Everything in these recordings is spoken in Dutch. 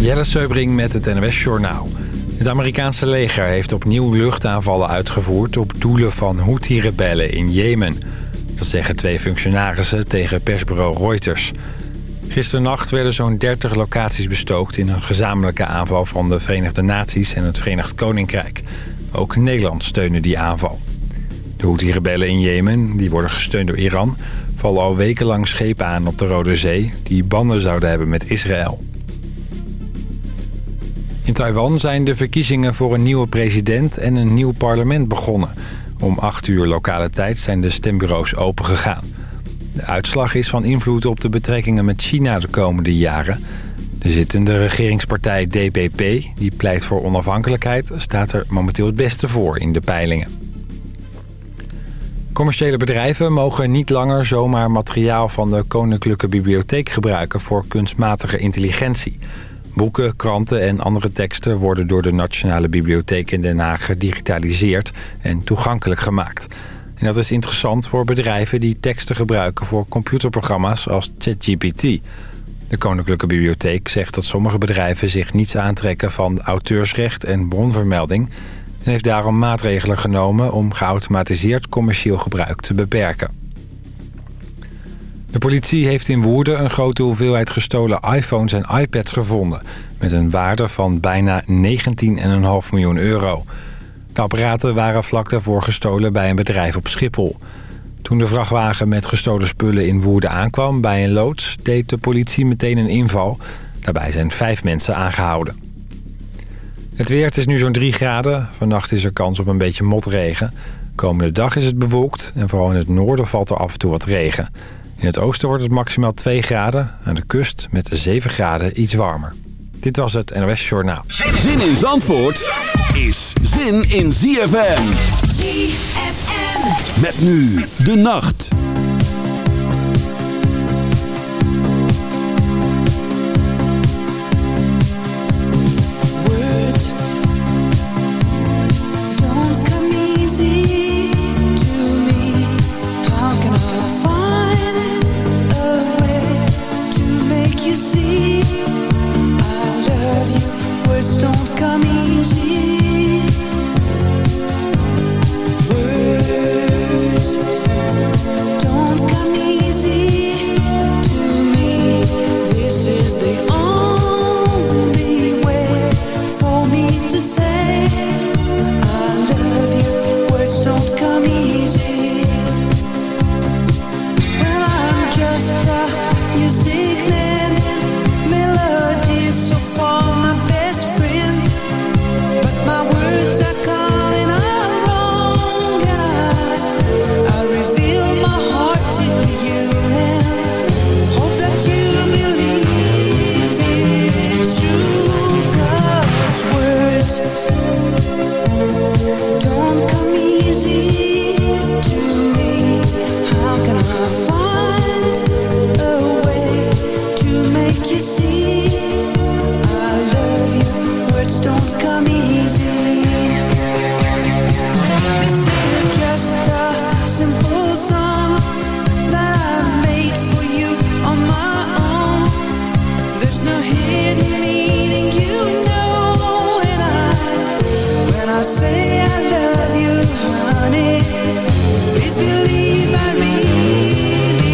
Jelle Seubring met het NWS Journaal. Het Amerikaanse leger heeft opnieuw luchtaanvallen uitgevoerd... op doelen van Houthi-rebellen in Jemen. Dat zeggen twee functionarissen tegen persbureau Reuters. Gisternacht werden zo'n 30 locaties bestookt... in een gezamenlijke aanval van de Verenigde Naties en het Verenigd Koninkrijk. Ook Nederland steunde die aanval. De Houthi-rebellen in Jemen, die worden gesteund door Iran... vallen al wekenlang schepen aan op de Rode Zee... die banden zouden hebben met Israël. In Taiwan zijn de verkiezingen voor een nieuwe president en een nieuw parlement begonnen. Om 8 uur lokale tijd zijn de stembureaus opengegaan. De uitslag is van invloed op de betrekkingen met China de komende jaren. De zittende regeringspartij DPP, die pleit voor onafhankelijkheid... staat er momenteel het beste voor in de peilingen. Commerciële bedrijven mogen niet langer zomaar materiaal van de Koninklijke Bibliotheek gebruiken voor kunstmatige intelligentie. Boeken, kranten en andere teksten worden door de Nationale Bibliotheek in Den Haag gedigitaliseerd en toegankelijk gemaakt. En dat is interessant voor bedrijven die teksten gebruiken voor computerprogramma's als ChatGPT. De Koninklijke Bibliotheek zegt dat sommige bedrijven zich niets aantrekken van auteursrecht en bronvermelding... en heeft daarom maatregelen genomen om geautomatiseerd commercieel gebruik te beperken. De politie heeft in Woerden een grote hoeveelheid gestolen iPhones en iPads gevonden... met een waarde van bijna 19,5 miljoen euro. De apparaten waren vlak daarvoor gestolen bij een bedrijf op Schiphol. Toen de vrachtwagen met gestolen spullen in Woerden aankwam bij een loods... deed de politie meteen een inval. Daarbij zijn vijf mensen aangehouden. Het weer, is nu zo'n 3 graden. Vannacht is er kans op een beetje motregen. Komende dag is het bewolkt en vooral in het noorden valt er af en toe wat regen... In het oosten wordt het maximaal 2 graden. Aan de kust met 7 graden iets warmer. Dit was het NOS Journaal. Zin in Zandvoort is zin in ZFM. ZFM. Met nu de nacht. Please believe I really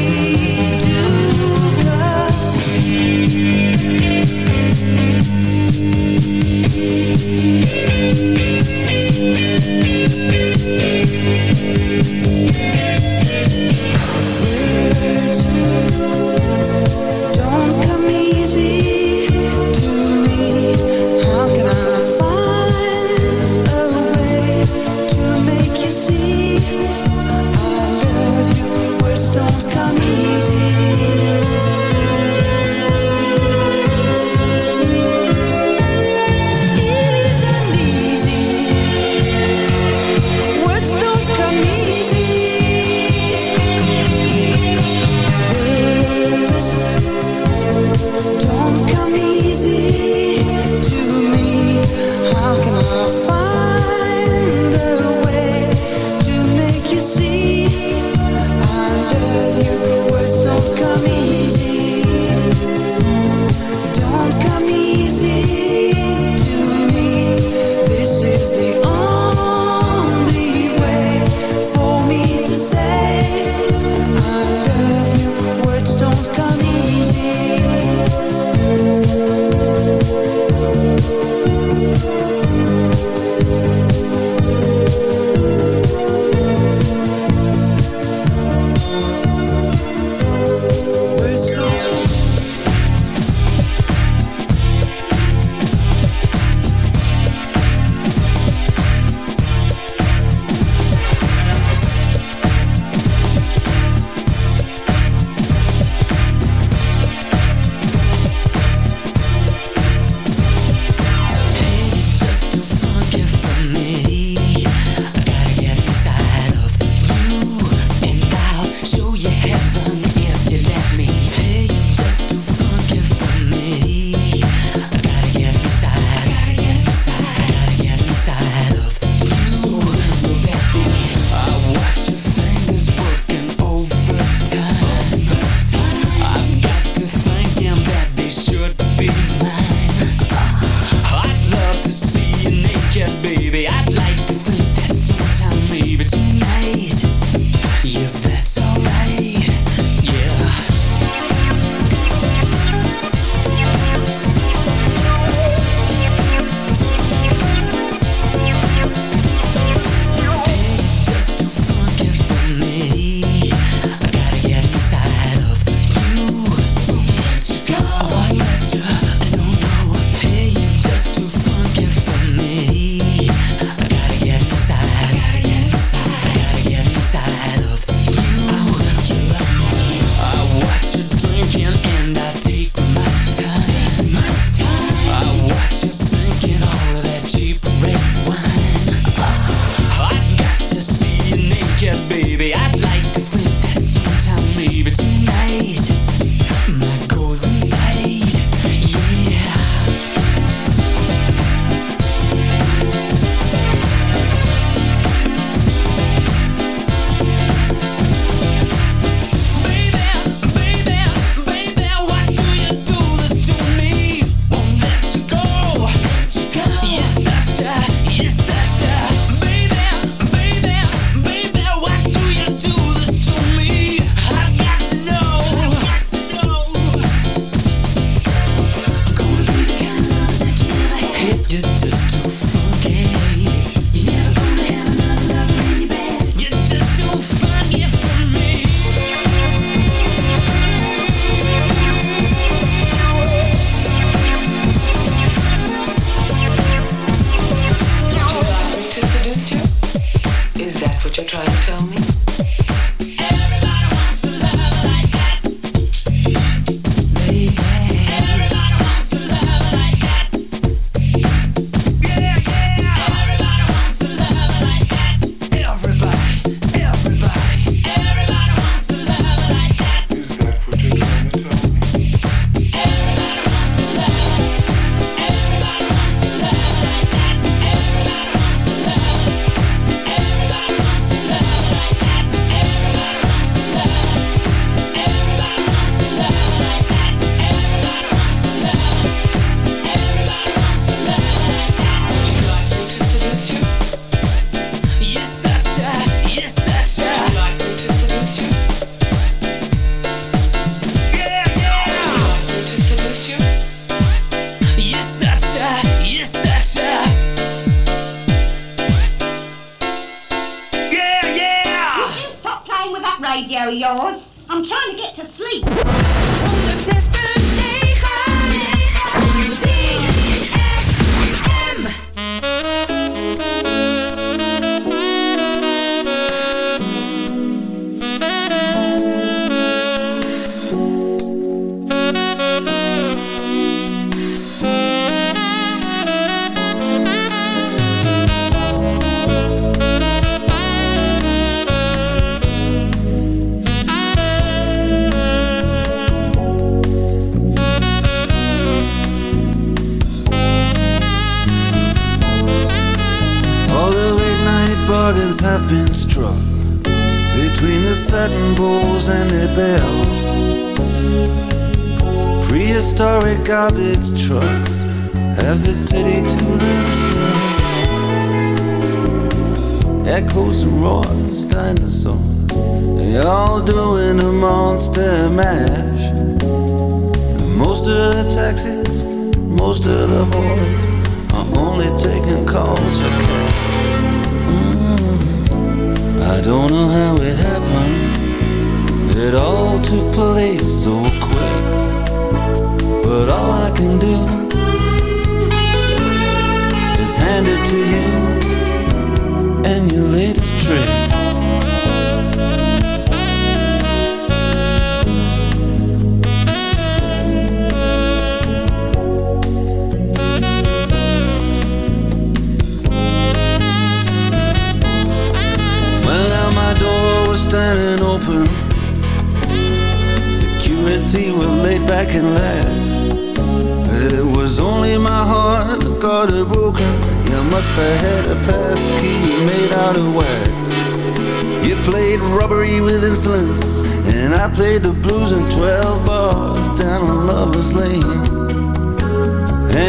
死了活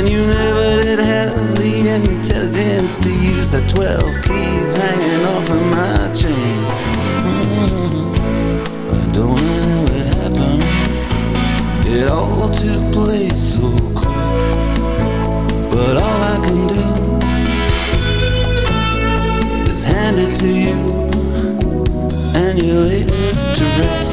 you never did have the intelligence to use the 12 keys hanging off of my chain. Mm-hmm. I don't know how it happened. It all took place so quick. But all I can do is hand it to you and your latest direct.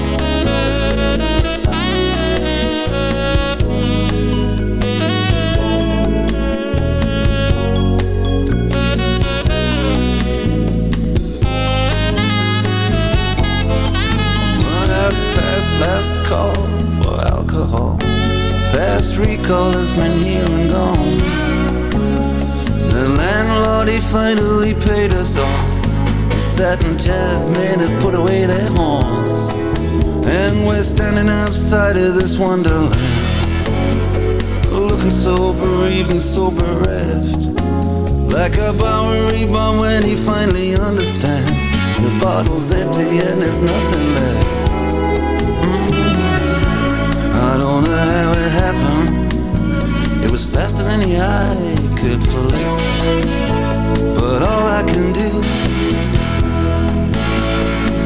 For alcohol. Fast recall has been here and gone. The landlord, he finally paid us all. The satin jazz men have put away their horns. And we're standing outside of this wonderland. Looking so bereaved and so bereft. Like a Bowery bomb when he finally understands. The bottle's empty and there's nothing left. The eye could flick. But all I can do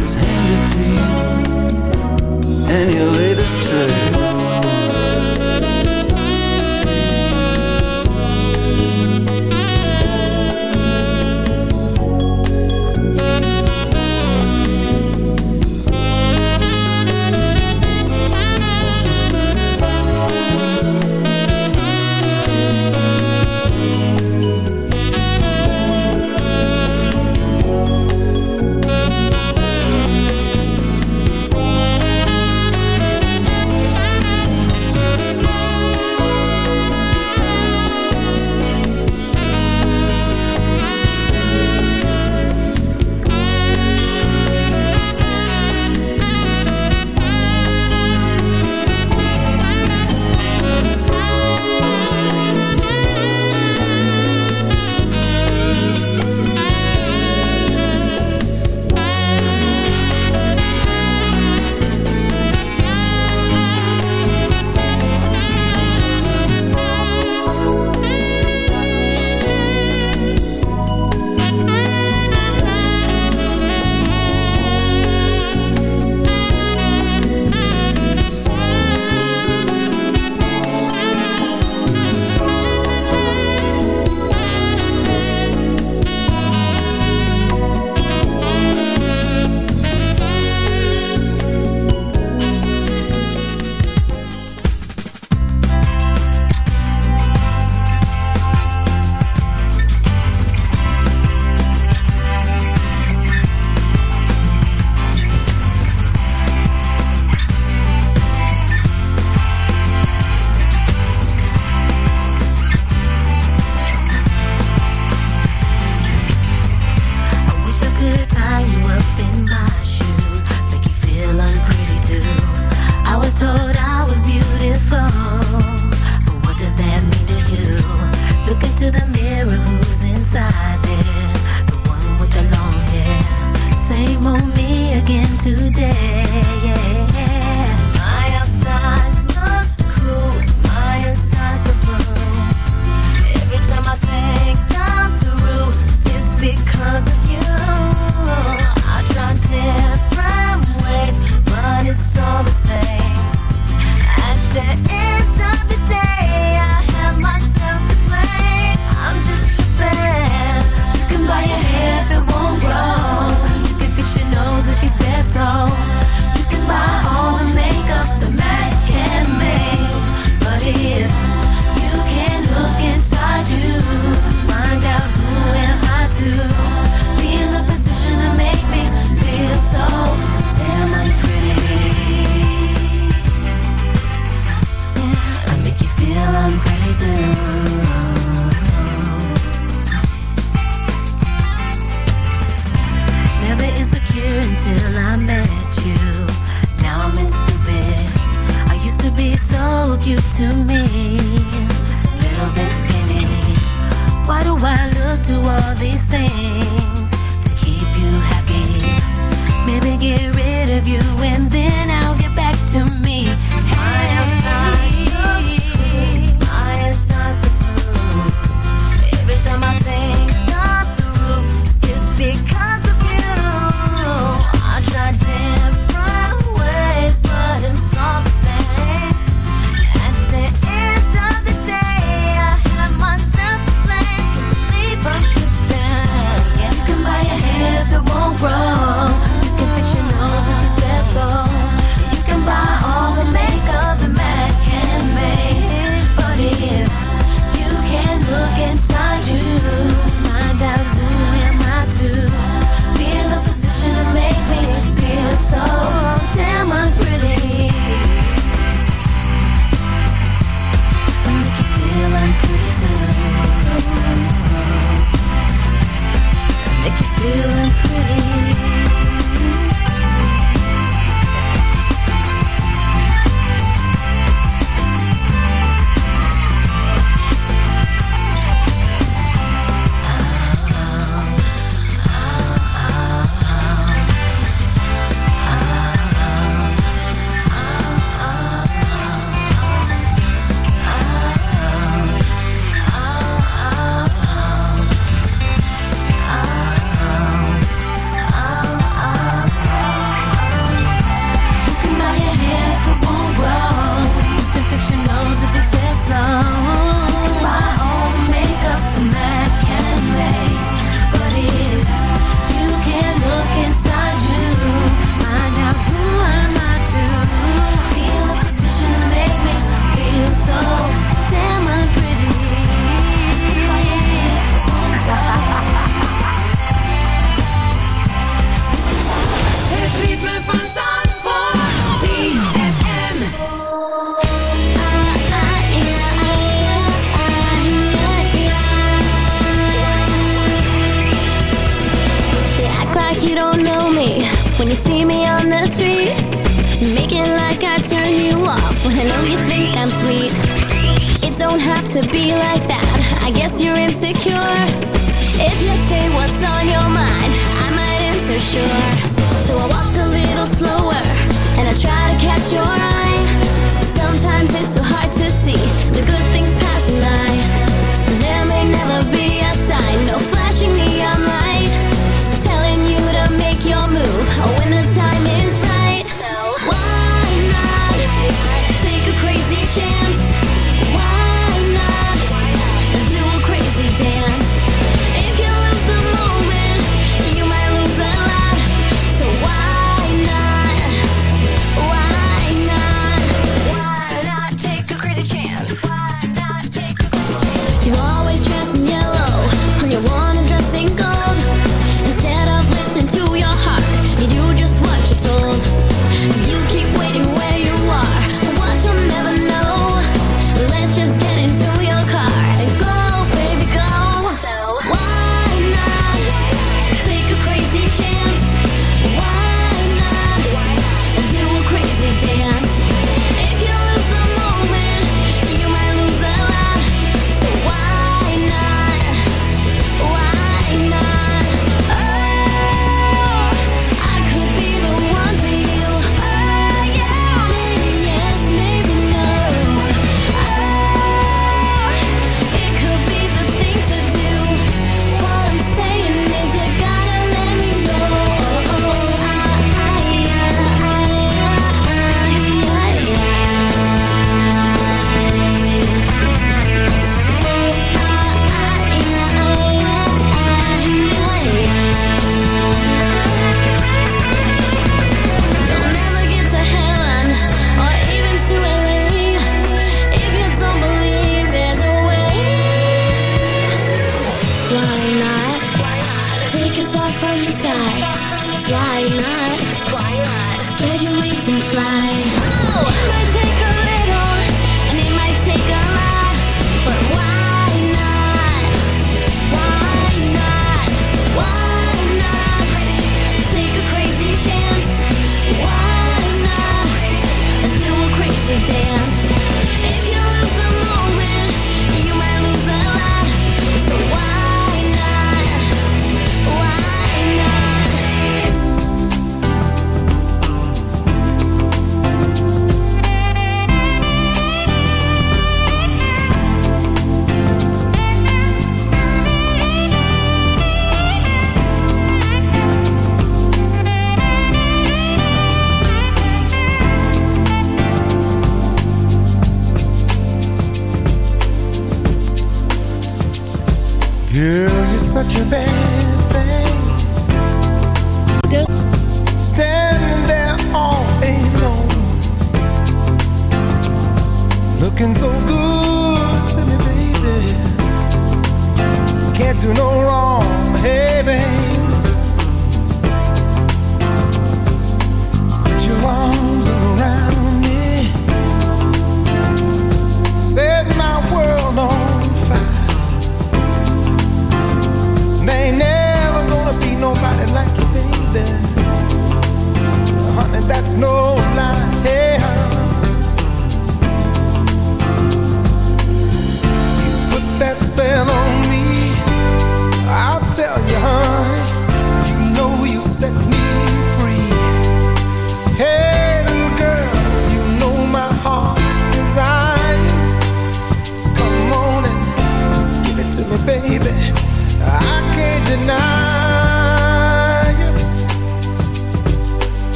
is hand it to you and your latest trick.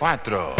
cuatro.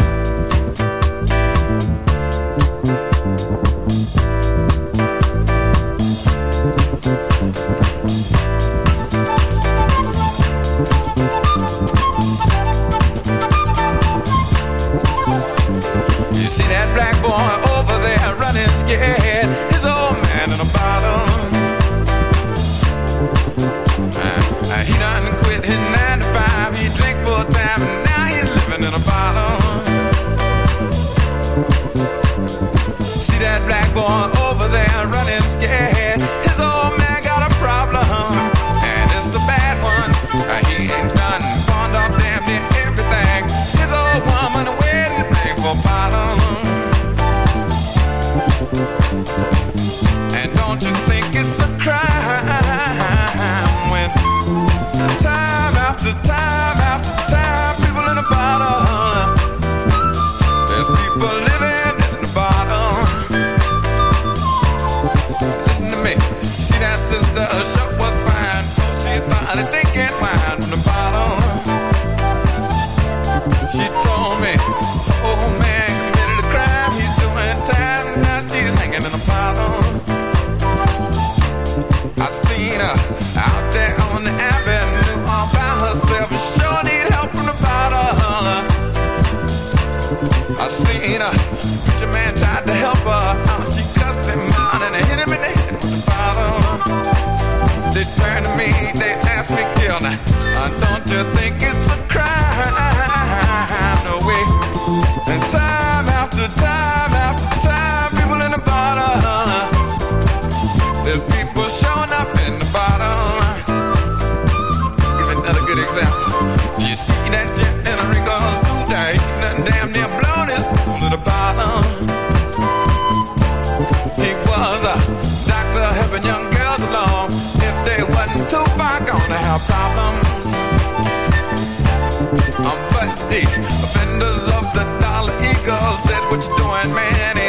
to think it's a crime. No way. And time after time after time, people in the bottom. There's people showing up in the bottom. Give another good example. You see that in a suit? Ain't nothing damn near his cool the bottom. He was a doctor helping young girls along. If they wasn't too far, gonna have problems. defenders of the dollar eagle said, what you doing, man?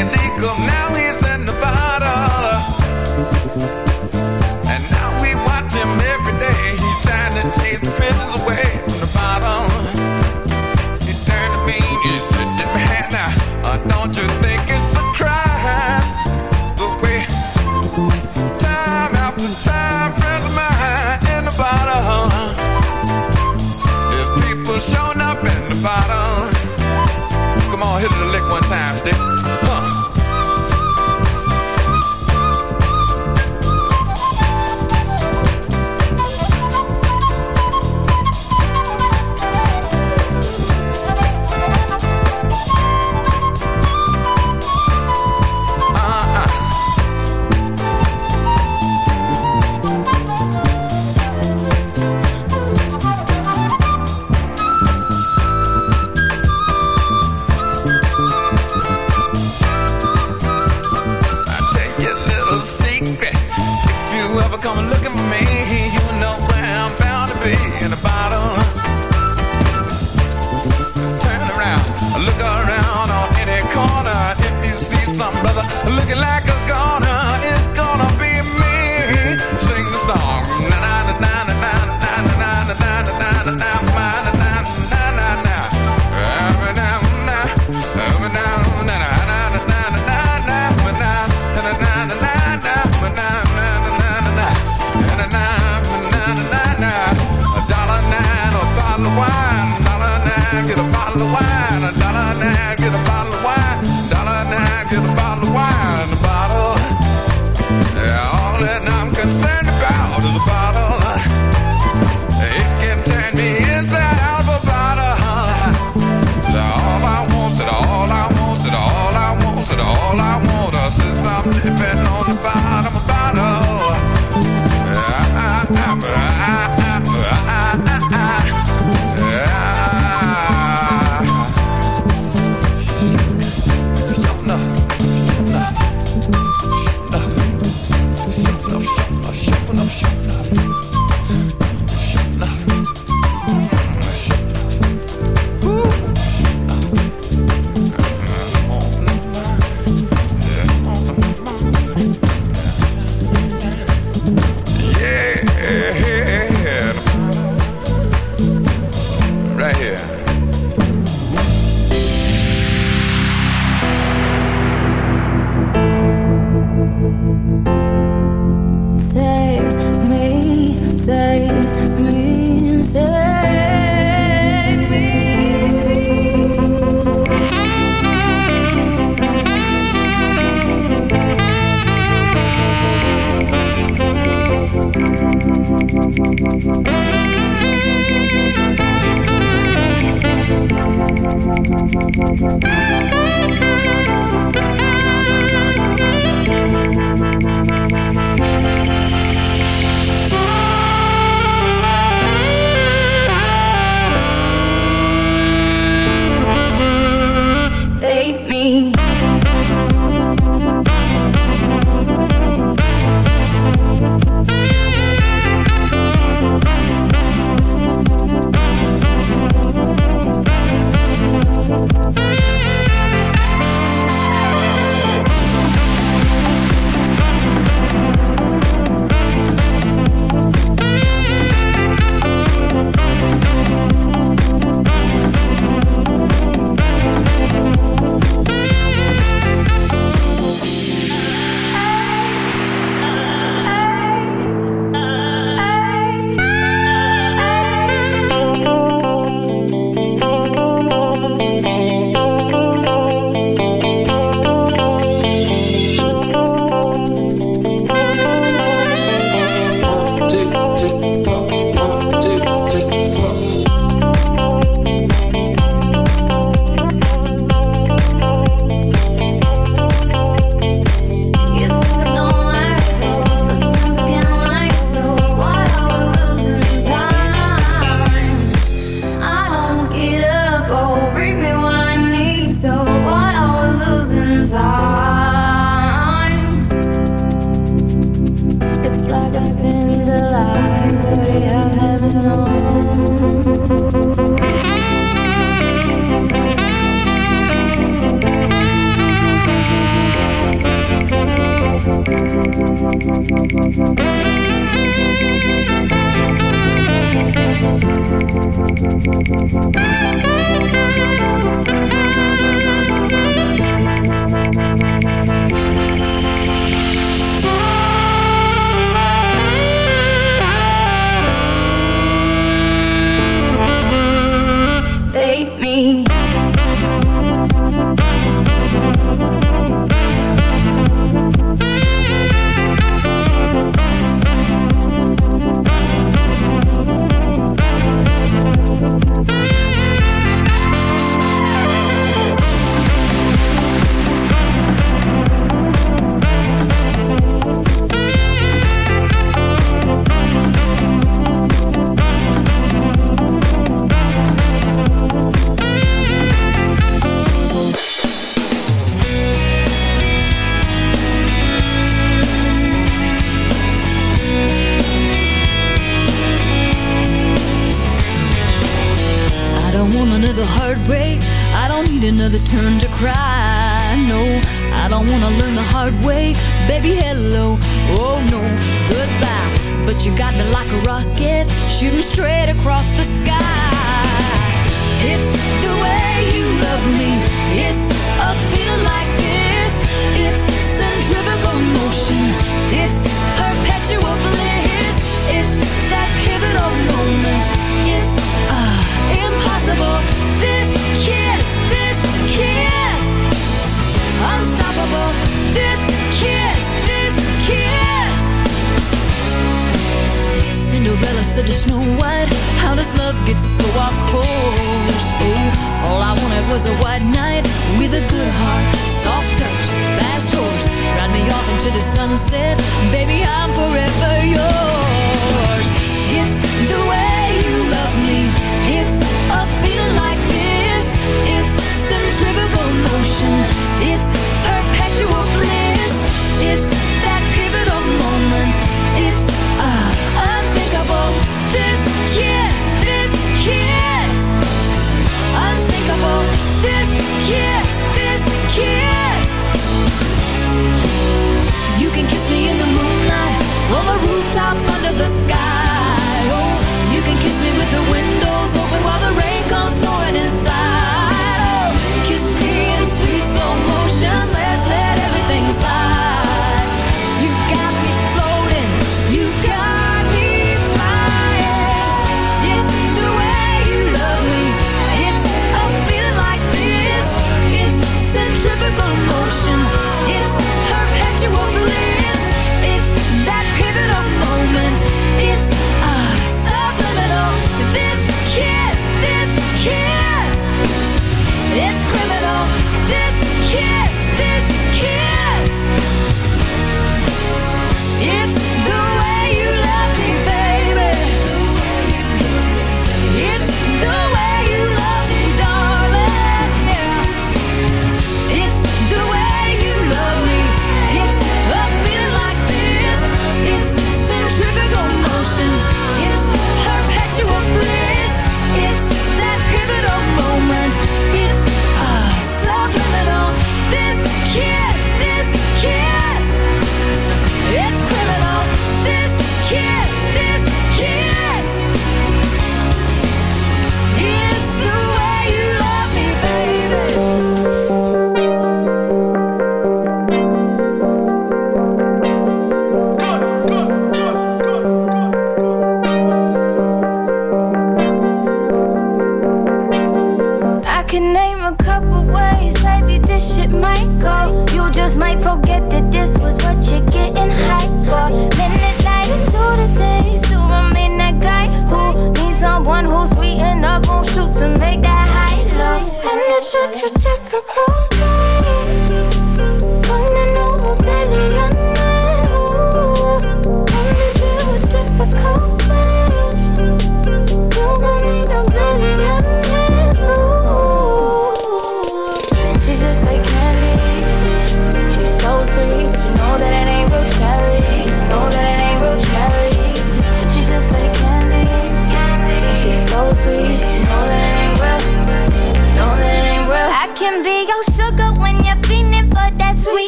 right here.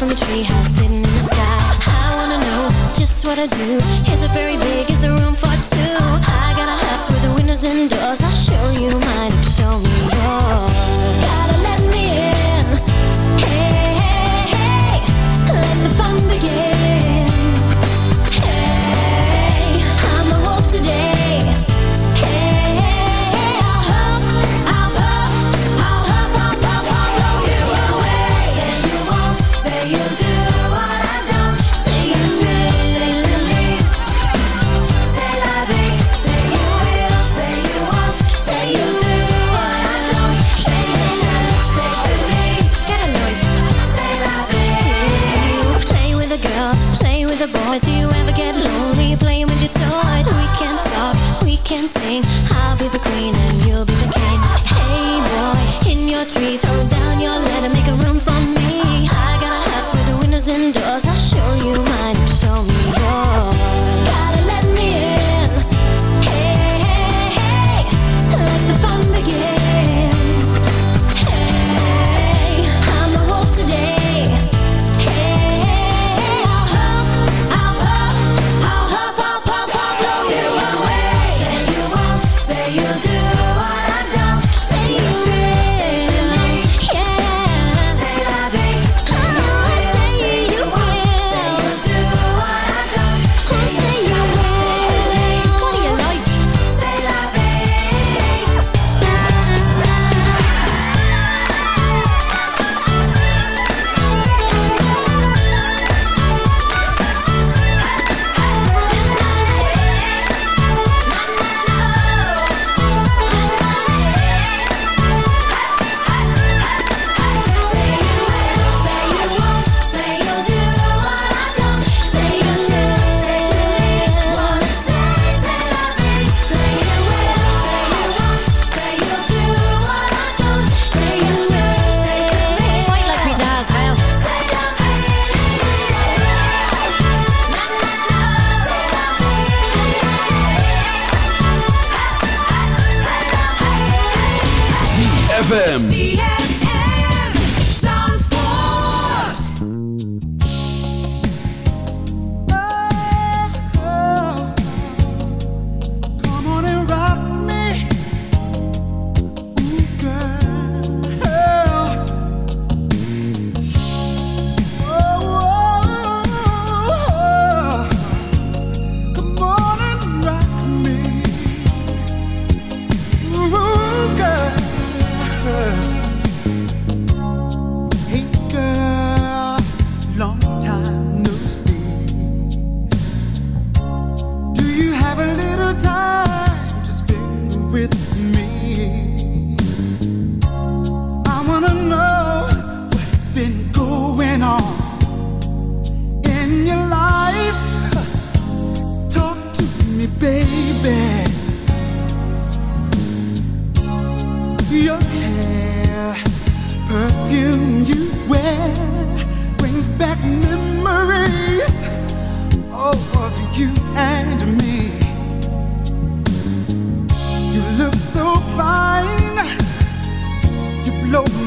From a tree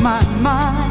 my mind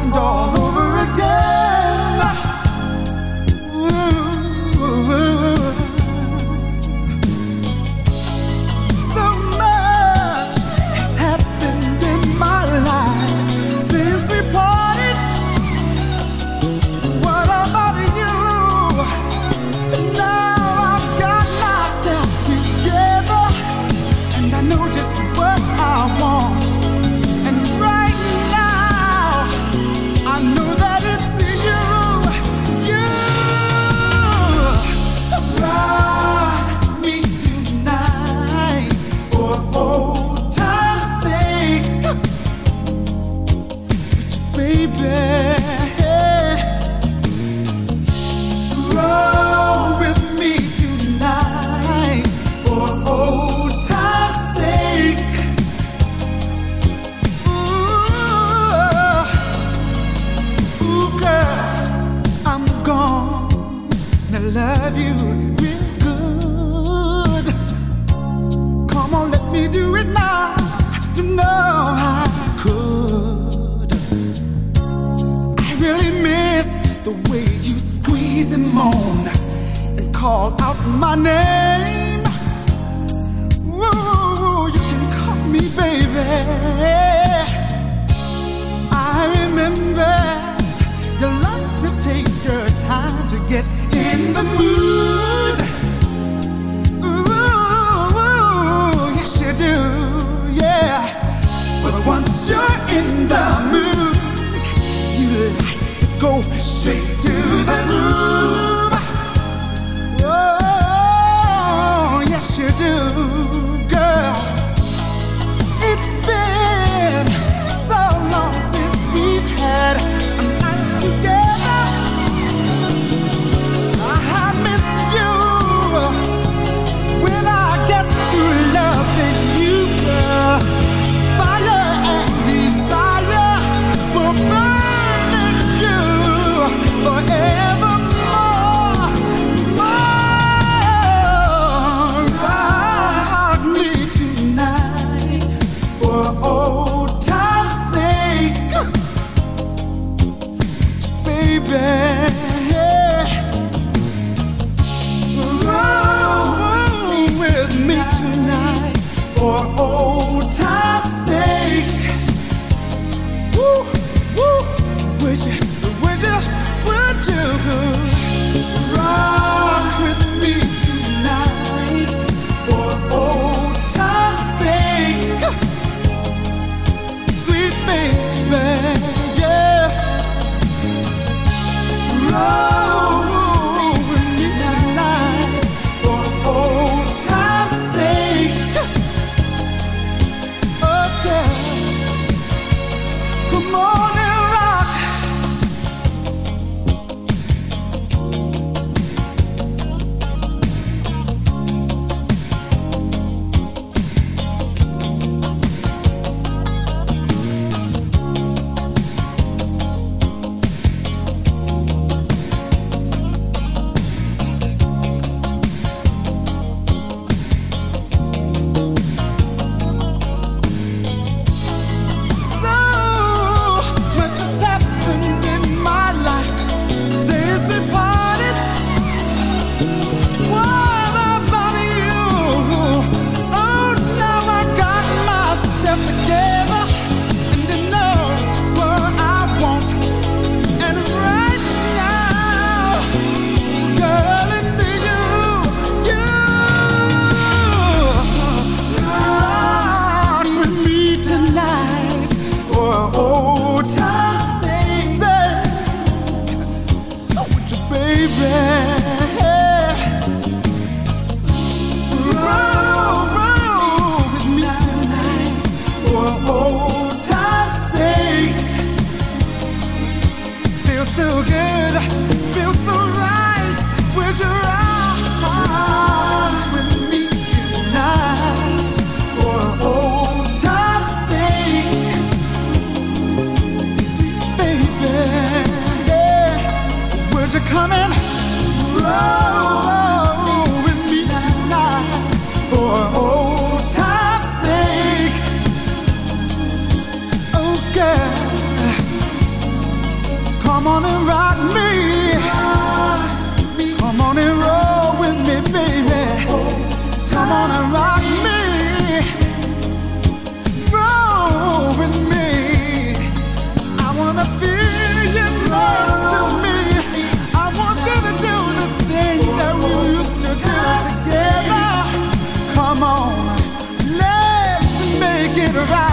right.